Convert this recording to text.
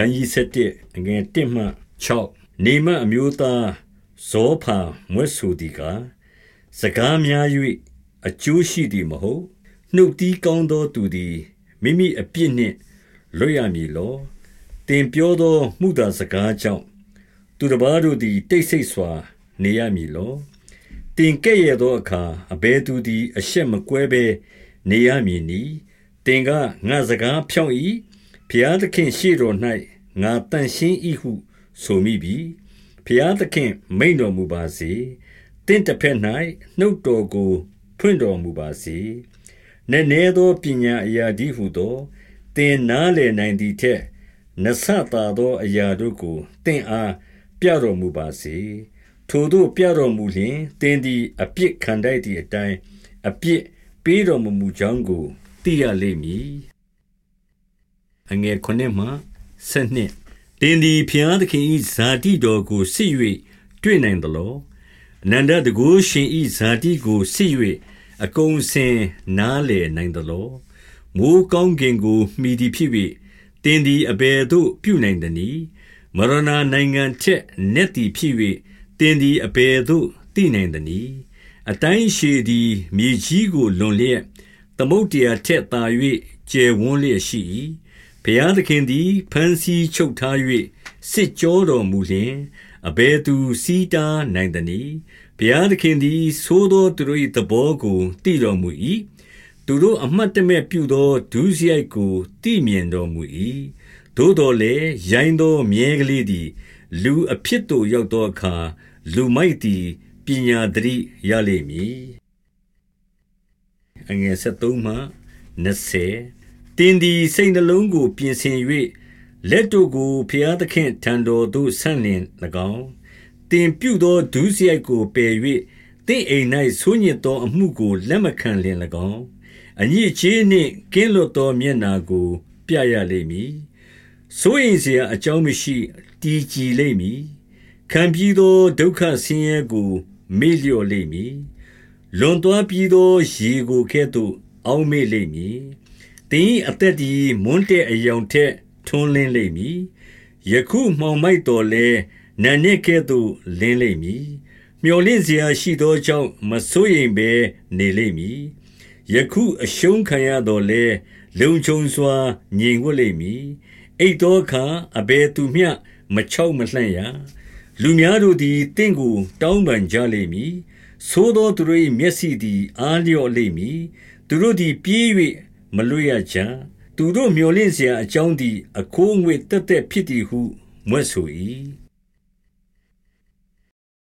ခန်းကြီး7အငယ်1မှ6နေမအမျိုးသားဇောဖာမွဲ့ဆိုသည်ကစကားများ၍အကျိုးရှိသည်မဟုတ်နှုတ်တီးကောင်းသောသူသည်မိမိအပြစ်နှင့်လွတ်ရမည်လောတင်ပြောသောမှုသာစကားကြောင့်သူတစ်ပါးတို့သည်တိတ်ဆိတ်စွာ နေရမည်လောတင်ကဲ့ရဲ့သောအခါအဘဲသူသည် အရှက်မကွဲဘဲနေရမည်နီတင်ကငါစကားဖြောင့်၏ ဖျားသခင်ရှေ့တော်၌ငါတန်ရှင်း၏ဟုဆိုမိပြီဖျားသခင်မိန်တော်မူပါစေတင့်တစ်ဖက်၌နှုတ်တော်ကိုဖွင့်တော်မူပါစေနည်းနည်းသောပညာအရာဒီဟုသောတင်နားလည်နိုင်သည်ထက်နဆတာသောအရာတို့ကိုတင်အားပြတော်မူပါစေထိုတို့ပြတော်မူလျင်တင်သည်အပြစ်ခံတတ်သည့်အတိုင်းအပြစ်ပေးတော်မူမူကြောင်းကိုသိရလိမ့်မည် အငယ်9မှ12တင်သည်ဖျားသခင်၏ဇာတိတော်ကိုစစ်၍တွေ့နိုင်သလောအနန္တတကုရှင်၏ဇာတိကိုစစ်၍အကုန်စင်နားလေနိုင်သလောမိုးကောင်းကင်ကိုမှီသည်ဖြစ်၍တင်သည်အဘယ်သို့ပြုနိုင်သနည်းမရဏနိုင်ငံထက်နက်သည်ဖြစ်၍တင်သည်အဘယ်သို့သိနိုင်သနည်းအတိုင်းရှိသည်မြေကြီးကိုလွန်လျက်သမုတ်တရားထက်သာ၍ကျယ်ဝန်းလျက်ရှိ၏ ဘုရားသခင်သည်ဖန်ဆီးချုပ်ထား၍စစ်ကြောတော်မူလျင် အဘယ်သူစီးတားနိုင်သနည်း ဘုရားသခင်သည်သိုးသောသူတို့၏သဘောကို သိတော်မူ၏သူတို့အမှတ်တမဲ့ပြုသော ဒုစရိုက်ကို သိမြင်တော်မူ၏သို့တော်လည်း ရိုင်းသောမြဲကလေးသည် လူအဖြစ်သို့ ရောက်သောအခါ လူမိုက်သည် ပညာသတိရလိမ့်မည် သင်သည်စိတ်နှလုံးကို ပြင်ဆင်၍လက်တို့ကိုဖျားသခင်ထံတော်သို့ဆန့်လင်၎င်းသင်ပြုသောဒုစရိုက်ကိုပယ်၍သင်အိမ်၌ဆိုးညစ်သောအမှုကိုလက်မခံလင်၎င်းအညစ်အကြေးနှင့်ကင်းလွတ်သောမျက်နာကို ပြရလိမ့်မည်ဆိုရင်စရာအကြောင်းမရှိတည်ကြည်လိမ့်မည်ခံပြီးသောဒုက္ခဆင်းရဲကို မေ့လျော့လိမ့်မည်လွန်သွားပြီးသောရေကိုကဲ့သို့အောင်းမေ့လိမ့်မည် တင်းအသက်ဒီမွန်းတဲ့အယောင်ထက် ထွန်းလင်းလိမ့်မည်ယခုမှောင်မိုက်တော်လဲနာနှစ်ကဲ့သို့လင်းလိမ့်မည်မျော်လင့်စရာရှိသောကြောင့်မစိုးရိမ်ဘဲနေလိမ့်မည်ယခုအရှုံးခံရတော်လဲလုံခြုံစွာငြိမ်ဝတ်လိမ့်မည်အိတ်တော်ခါအဘယ်သူမျှမချောက်မလှန့်ရလူများတို့သည်တင့်ကို တောင်းပန်ကြလိမ့်မည်သို့သောသူတို့၏မျက်စိသည် အားလျော့လိမ့်မည်သူတို့သည်ပြေး၍ မလွတ်ရကြသူတို့မျောလင့်စရာအကြောင်းသည် အခိုးငွေ့တက်တက်ဖြစ်သည်ဟု မြွက်ဆို၏